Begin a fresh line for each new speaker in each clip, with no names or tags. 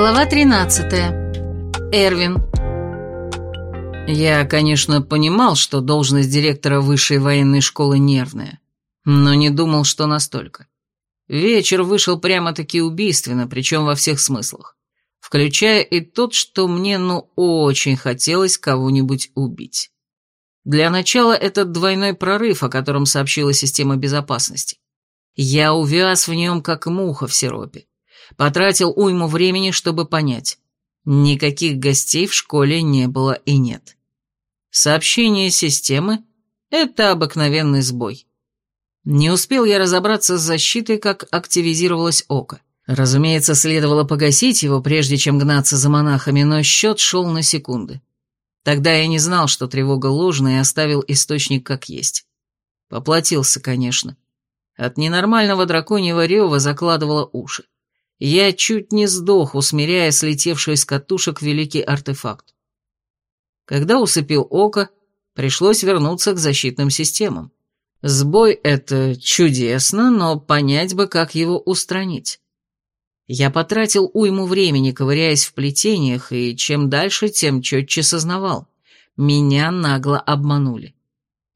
Глава 13. Эрвин.
Я, конечно, понимал, что должность директора высшей военной школы нервная, но не думал, что настолько. Вечер вышел прямо-таки убийственно, причем во всех смыслах, включая и тот, что мне, ну, очень хотелось кого-нибудь убить. Для начала этот двойной прорыв, о котором сообщила система безопасности. Я увяз в нем, как муха в сиропе. Потратил уйму времени, чтобы понять. Никаких гостей в школе не было и нет. Сообщение системы — это обыкновенный сбой. Не успел я разобраться с защитой, как активизировалось око. Разумеется, следовало погасить его, прежде чем гнаться за монахами, но счет шел на секунды. Тогда я не знал, что тревога ложная, и оставил источник как есть. Поплатился, конечно. От ненормального драконьего рева закладывало уши. Я чуть не сдох, усмиряя слетевший с катушек великий артефакт. Когда усыпил око, пришлось вернуться к защитным системам. Сбой — это чудесно, но понять бы, как его устранить. Я потратил уйму времени, ковыряясь в плетениях, и чем дальше, тем четче сознавал. Меня нагло обманули.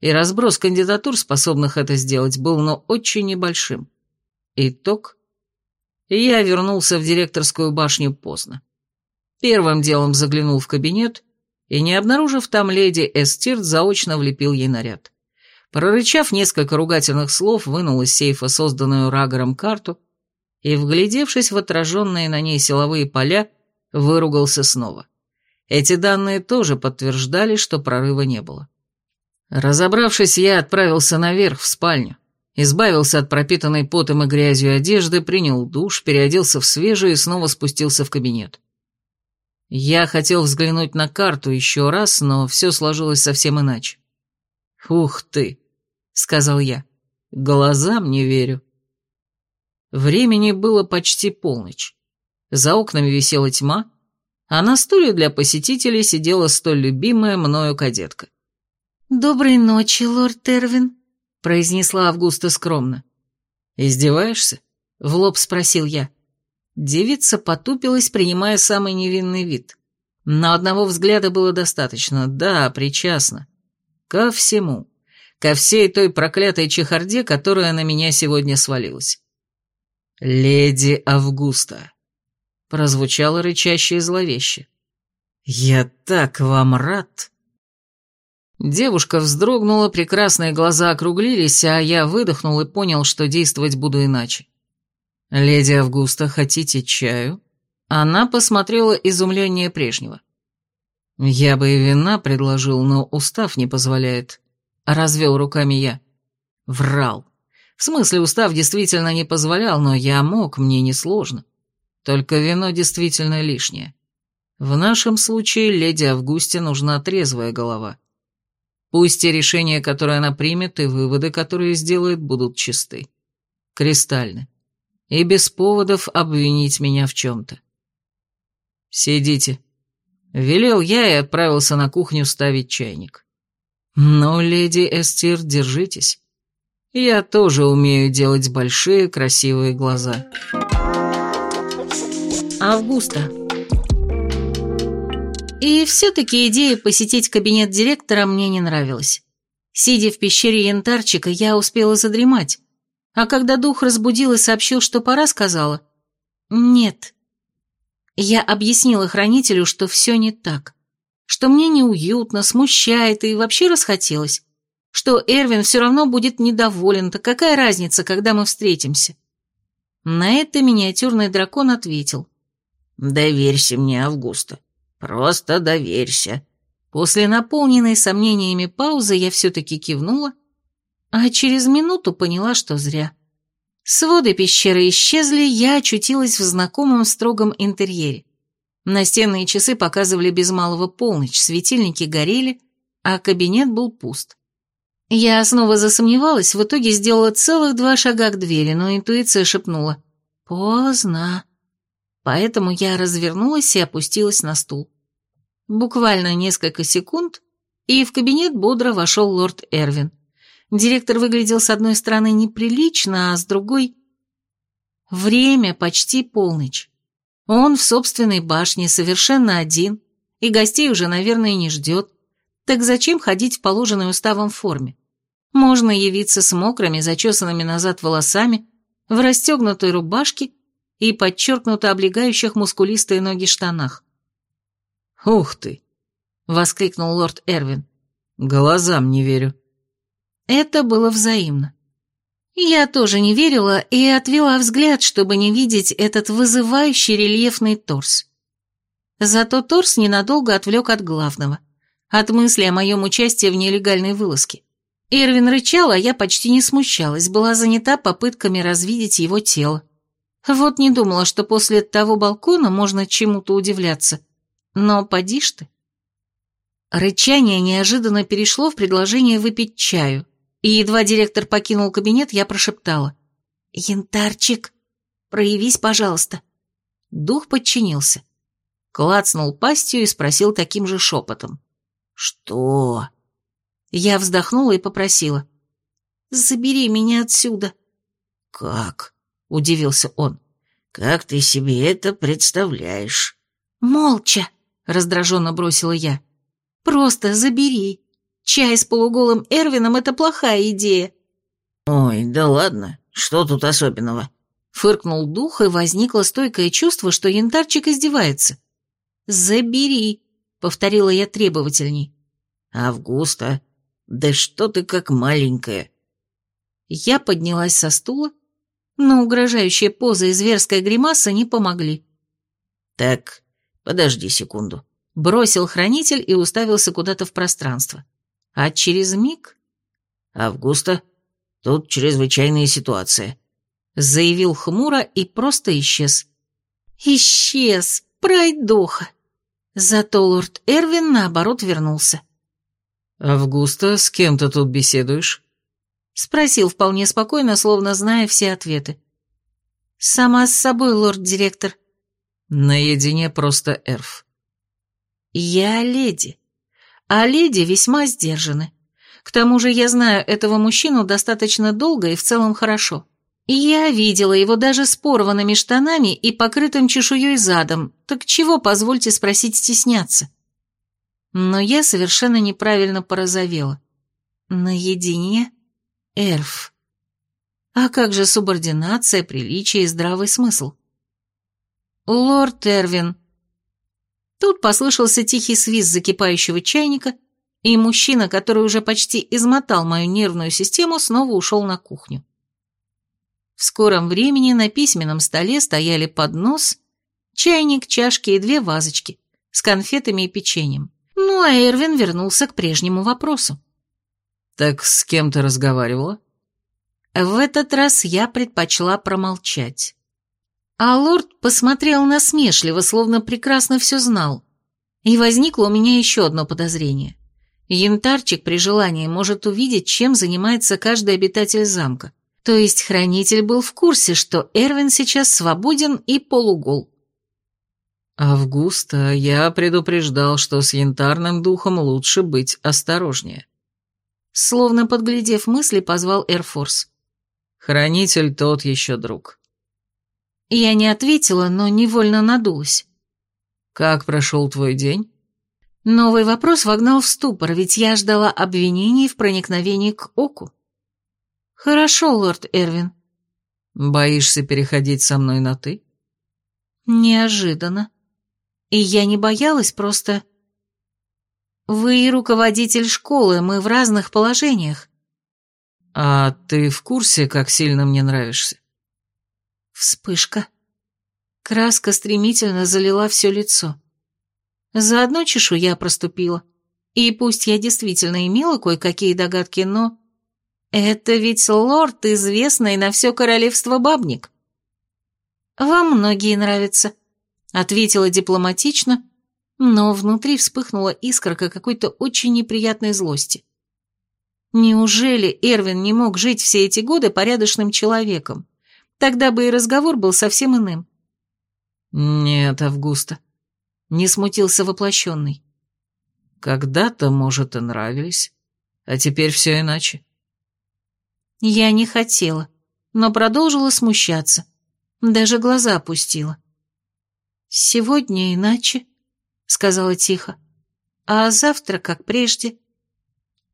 И разброс кандидатур, способных это сделать, был, но очень небольшим. Итог я вернулся в директорскую башню поздно. Первым делом заглянул в кабинет и, не обнаружив там леди Эстирт, заочно влепил ей наряд. Прорычав несколько ругательных слов, вынул из сейфа созданную Рагором карту и, вглядевшись в отраженные на ней силовые поля, выругался снова. Эти данные тоже подтверждали, что прорыва не было. Разобравшись, я отправился наверх, в спальню. Избавился от пропитанной потом и грязью одежды, принял душ, переоделся в свежую и снова спустился в кабинет. Я хотел взглянуть на карту еще раз, но все сложилось совсем иначе. «Ух ты!» — сказал я. «Глазам не верю». Времени было почти полночь. За окнами висела тьма, а на стуле для посетителей сидела столь любимая мною кадетка.
«Доброй ночи, лорд Тервин», произнесла Августа скромно.
«Издеваешься?» — в лоб спросил я.
Девица потупилась, принимая самый невинный вид. Но одного взгляда было достаточно. Да, причастна. Ко всему. Ко всей той проклятой чехарде, которая на меня сегодня свалилась. «Леди Августа», — прозвучало рычаще и зловеще. «Я так вам рад!» Девушка вздрогнула, прекрасные глаза округлились, а я выдохнул и понял, что действовать буду иначе. «Леди Августа, хотите чаю?» Она посмотрела изумление прежнего. «Я бы и вина предложил, но устав не позволяет», — развел руками я. Врал. В смысле, устав действительно не позволял, но я мог, мне несложно. Только вино действительно лишнее. В нашем случае леди Августе нужна трезвая голова. Пусть те решения, которые она примет, и выводы, которые сделает, будут чисты. Кристальны. И без поводов обвинить меня в чем-то. «Сидите», — велел я и отправился на кухню ставить чайник. «Ну, леди Эстир, держитесь. Я тоже умею делать большие красивые глаза». Августа. И все-таки идея посетить кабинет директора мне не нравилась. Сидя в пещере янтарчика, я успела задремать. А когда дух разбудил и сообщил, что пора, сказала «Нет». Я объяснила хранителю, что все не так. Что мне неуютно, смущает и вообще расхотелось. Что Эрвин все равно будет недоволен, так какая разница, когда мы встретимся? На это миниатюрный дракон ответил. «Доверься мне, Августа. Просто доверься». После наполненной сомнениями паузы я все-таки кивнула, а через минуту поняла, что зря. Своды пещеры исчезли, я очутилась в знакомом строгом интерьере. Настенные часы показывали без малого полночь, светильники горели, а кабинет был пуст. Я снова засомневалась, в итоге сделала целых два шага к двери, но интуиция шепнула «Поздно». Поэтому я развернулась и опустилась на стул. Буквально несколько секунд, и в кабинет бодро вошел лорд Эрвин. Директор выглядел с одной стороны неприлично, а с другой... Время почти полночь. Он в собственной башне, совершенно один, и гостей уже, наверное, не ждет. Так зачем ходить в положенной уставом форме? Можно явиться с мокрыми, зачесанными назад волосами, в расстегнутой рубашке и подчеркнуто облегающих мускулистые ноги штанах.
«Ух ты!»
— воскликнул лорд Эрвин.
«Глазам не верю».
Это было взаимно. Я тоже не верила и отвела взгляд, чтобы не видеть этот вызывающий рельефный торс. Зато торс ненадолго отвлек от главного, от мысли о моем участии в нелегальной вылазке. Эрвин рычал, а я почти не смущалась, была занята попытками развидеть его тело. Вот не думала, что после того балкона можно чему-то удивляться. Но поди ж ты. Рычание неожиданно перешло в предложение выпить чаю, и едва директор покинул кабинет, я прошептала. «Янтарчик, проявись, пожалуйста». Дух подчинился. Клацнул пастью и спросил таким же шепотом. «Что?» Я вздохнула и попросила. «Забери меня отсюда».
«Как?» — удивился он. «Как ты себе это представляешь?»
«Молча!» — раздраженно бросила я. «Просто забери. Чай с полуголым Эрвином — это плохая идея».
«Ой, да ладно, что тут особенного?»
Фыркнул дух, и возникло стойкое чувство, что янтарчик издевается. «Забери», — повторила я требовательней.
«Августа, да что ты как маленькая!»
Я поднялась со стула, но угрожающая поза и зверская гримаса не помогли.
«Так, подожди секунду», —
бросил хранитель и уставился куда-то в пространство. А через миг...
«Августа, тут чрезвычайная ситуация», —
заявил хмуро и просто исчез. «Исчез, пройдоха!» Зато лорд Эрвин, наоборот, вернулся.
«Августа, с кем ты тут беседуешь?»
Спросил вполне спокойно, словно зная все ответы. «Сама с собой, лорд-директор».
«Наедине просто Эрф».
«Я леди. А леди весьма сдержаны. К тому же я знаю этого мужчину достаточно долго и в целом хорошо. Я видела его даже с порванными штанами и покрытым чешуей задом, так чего, позвольте спросить, стесняться?» Но я совершенно неправильно порозовела. Наедине Эрф. А как же субординация, приличие и здравый смысл? Лорд Эрвин. Тут послышался тихий свист закипающего чайника, и мужчина, который уже почти измотал мою нервную систему, снова ушел на кухню. В скором времени на письменном столе стояли поднос, чайник, чашки и две вазочки с конфетами и печеньем. Ну, а Эрвин вернулся к прежнему вопросу.
«Так с кем ты разговаривала?»
В этот раз я предпочла промолчать. А лорд посмотрел насмешливо, словно прекрасно все знал. И возникло у меня еще одно подозрение. Янтарчик при желании может увидеть, чем занимается каждый обитатель замка. То есть хранитель был в курсе, что Эрвин сейчас свободен и полугол.
«Августа, я предупреждал, что с янтарным духом лучше быть осторожнее».
Словно подглядев мысли, позвал Эрфорс.
«Хранитель тот еще друг».
Я не ответила, но невольно надулась.
«Как прошел твой день?»
Новый вопрос вогнал в ступор, ведь я ждала обвинений в проникновении к оку. «Хорошо, лорд Эрвин».
«Боишься переходить со мной на «ты»?»
«Неожиданно. И я не боялась, просто...» «Вы руководитель школы, мы в разных положениях».
«А ты в курсе, как сильно мне нравишься?»
Вспышка. Краска стремительно залила все лицо. Заодно чешуя проступила. И пусть я действительно имела кое-какие догадки, но... Это ведь лорд, известный на все королевство бабник. «Вам многие нравятся», — ответила дипломатично, но внутри вспыхнула искорка какой-то очень неприятной злости. Неужели Эрвин не мог жить все эти годы порядочным человеком? Тогда бы и разговор был совсем иным.
Нет, Августа, не смутился воплощенный. Когда-то, может, и нравились, а теперь все иначе.
Я не хотела, но продолжила смущаться. Даже глаза опустила. «Сегодня иначе», — сказала тихо. «А завтра, как прежде».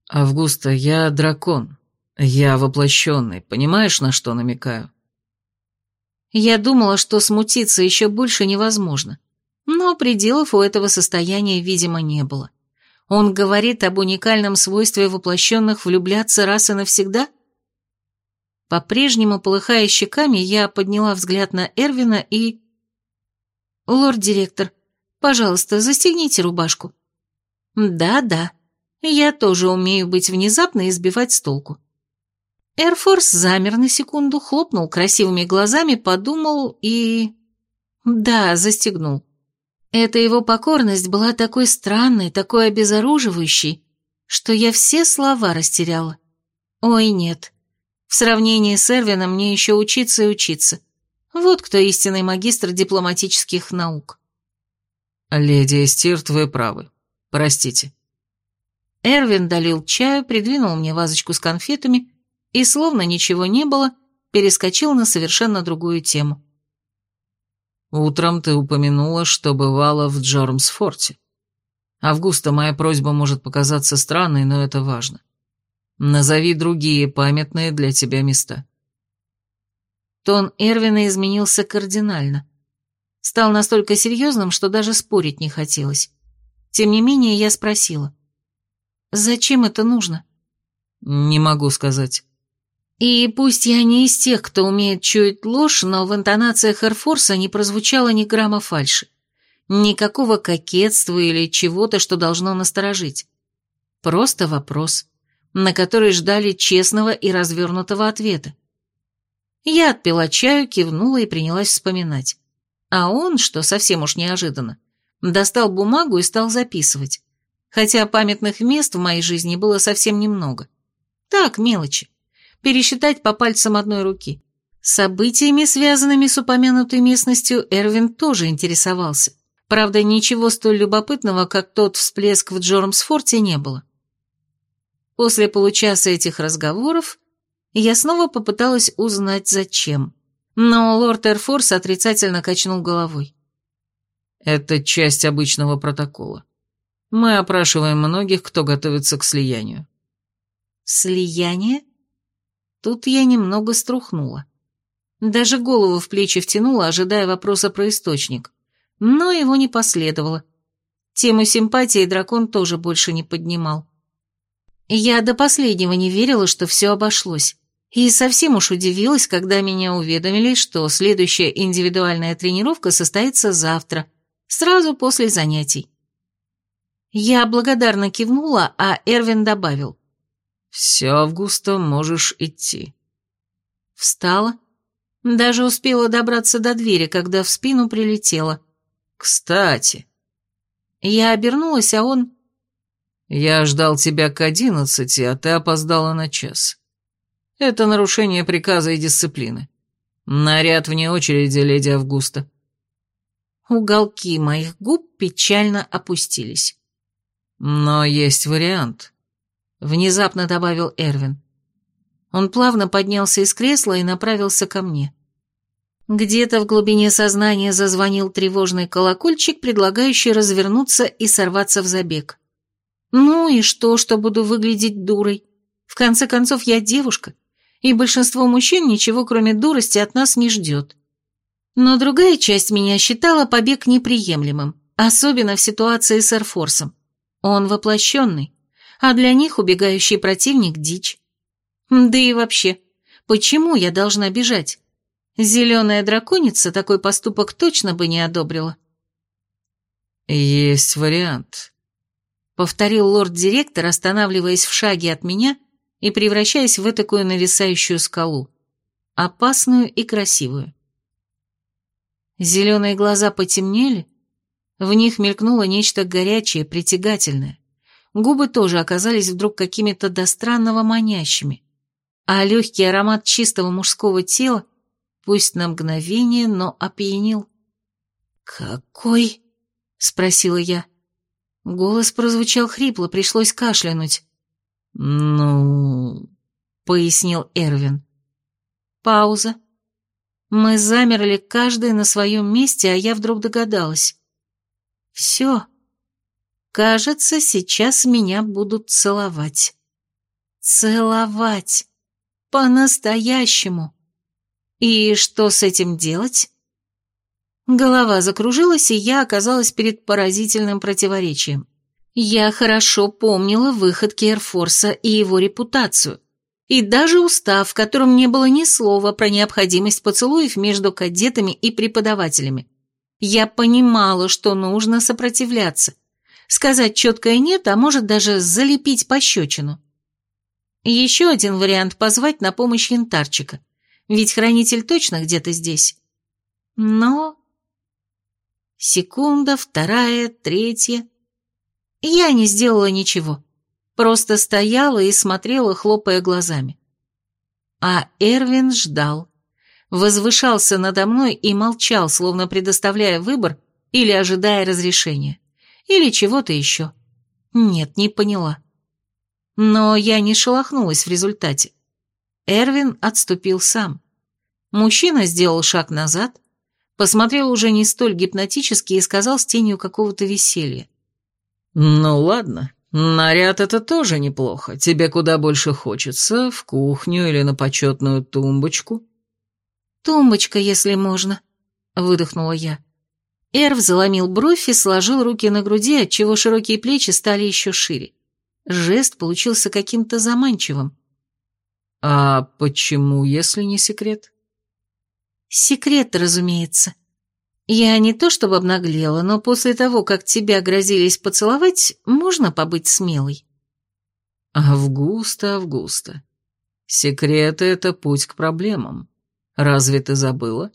«Августа, я дракон. Я воплощенный. Понимаешь, на что намекаю?»
Я думала, что смутиться еще больше невозможно. Но пределов у этого состояния, видимо, не было. Он говорит об уникальном свойстве воплощенных влюбляться раз и навсегда? По-прежнему, полыхая щеками, я подняла взгляд на Эрвина и... «Лорд-директор, пожалуйста, застегните рубашку». «Да-да, я тоже умею быть внезапно и сбивать с толку». Эрфорс замер на секунду, хлопнул красивыми глазами, подумал и... Да, застегнул. Эта его покорность была такой странной, такой обезоруживающей, что я все слова растеряла. Ой, нет. В сравнении с Эрвином мне еще учиться и учиться. Вот кто истинный магистр дипломатических наук.
Леди Эстирт, вы правы. Простите.
Эрвин долил чаю, придвинул мне вазочку с конфетами и, словно ничего не было, перескочил на совершенно другую тему.
Утром ты упомянула, что бывала в Джормсфорте. Августа, моя просьба может показаться странной, но это важно. Назови другие памятные для тебя места.
Тон Эрвина изменился кардинально. Стал настолько серьезным, что даже спорить не хотелось. Тем не менее, я спросила. «Зачем это нужно?»
«Не могу сказать».
И пусть я не из тех, кто умеет чуять ложь, но в интонациях Эрфорса не прозвучало ни грамма фальши. Никакого кокетства или чего-то, что должно насторожить. Просто вопрос, на который ждали честного и развернутого ответа. Я отпила чаю, кивнула и принялась вспоминать. А он, что совсем уж неожиданно, достал бумагу и стал записывать. Хотя памятных мест в моей жизни было совсем немного. Так, мелочи пересчитать по пальцам одной руки. Событиями, связанными с упомянутой местностью, Эрвин тоже интересовался. Правда, ничего столь любопытного, как тот всплеск в Джормсфорте, не было. После получаса этих разговоров я снова попыталась узнать, зачем. Но лорд Эрфорс отрицательно качнул головой.
Это часть обычного протокола. Мы опрашиваем многих, кто готовится к слиянию.
Слияние? Тут я немного струхнула. Даже голову в плечи втянула, ожидая вопроса про источник. Но его не последовало. Тему симпатии дракон тоже больше не поднимал. Я до последнего не верила, что все обошлось. И совсем уж удивилась, когда меня уведомили, что следующая индивидуальная тренировка состоится завтра, сразу после занятий. Я благодарно кивнула, а Эрвин добавил.
«Все, Августа, можешь идти».
Встала. Даже успела добраться до двери, когда в спину прилетела.
«Кстати».
Я обернулась, а он...
«Я ждал тебя к одиннадцати, а ты опоздала на час. Это нарушение приказа и дисциплины. Наряд вне очереди, леди Августа».
Уголки моих губ печально опустились.
«Но есть вариант»,
внезапно добавил Эрвин. Он плавно поднялся из кресла и направился ко мне. Где-то в глубине сознания зазвонил тревожный колокольчик, предлагающий развернуться и сорваться в забег. Ну и что, что буду выглядеть дурой? В конце концов, я девушка, и большинство мужчин ничего, кроме дурости, от нас не ждет. Но другая часть меня считала побег неприемлемым, особенно в ситуации с Эрфорсом. Он воплощенный, а для них убегающий противник – дичь. Да и вообще, почему я должна бежать? Зеленая драконица такой поступок точно бы не одобрила.
«Есть вариант», — повторил лорд-директор, останавливаясь в шаге от меня и превращаясь в такую нависающую скалу, опасную и красивую.
Зеленые глаза потемнели, в них мелькнуло нечто горячее, притягательное. Губы тоже оказались вдруг какими-то до странного манящими, а легкий аромат чистого мужского тела, пусть на мгновение, но опьянил. «Какой?» — спросила я. Голос прозвучал хрипло, пришлось кашлянуть.
«Ну...» — пояснил Эрвин.
Пауза. Мы замерли каждый на своем месте, а я вдруг догадалась. Все. Кажется, сейчас меня будут целовать. Целовать. По-настоящему. И что с этим делать? Голова закружилась, и я оказалась перед поразительным противоречием. Я хорошо помнила выходки Эрфорса и его репутацию – и даже устав, в котором не было ни слова про необходимость поцелуев между кадетами и преподавателями. Я понимала, что нужно сопротивляться, сказать четкое «нет», а может даже залепить пощечину. Еще один вариант – позвать на помощь янтарчика, ведь хранитель точно где-то здесь. Но... Секунда, вторая, третья... Я не сделала ничего. Просто стояла и смотрела, хлопая глазами. А Эрвин ждал. Возвышался надо мной и молчал, словно предоставляя выбор или ожидая разрешения. Или чего-то еще. Нет, не поняла. Но я не шелохнулась в результате. Эрвин отступил сам. Мужчина сделал шаг назад, посмотрел уже не столь гипнотически и сказал с тенью какого-то веселья.
«Ну ладно, «Наряд — это тоже неплохо. Тебе куда больше хочется, в кухню или на почетную тумбочку?»
«Тумбочка, если можно», — выдохнула я. Эрв заломил бровь и сложил руки на груди, отчего широкие плечи стали еще шире. Жест получился каким-то заманчивым.
«А почему, если не секрет?»
«Секрет, разумеется. Я не то чтобы обнаглела, но после того, как тебя грозились поцеловать, можно побыть смелой.
Августа, Августа. Секреты — это путь к проблемам. Разве ты забыла?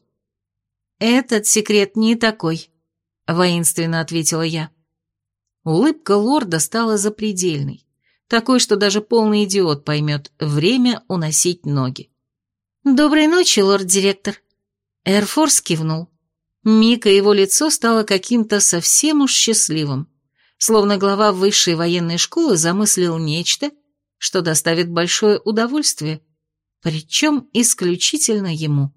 Этот секрет не такой, — воинственно ответила я. Улыбка лорда стала запредельной, такой, что даже полный идиот поймет, время уносить ноги. «Доброй ночи, лорд-директор». Эрфорс кивнул. Миг и его лицо стало каким-то совсем уж счастливым, словно глава высшей военной школы замыслил нечто, что доставит большое удовольствие, причем исключительно ему.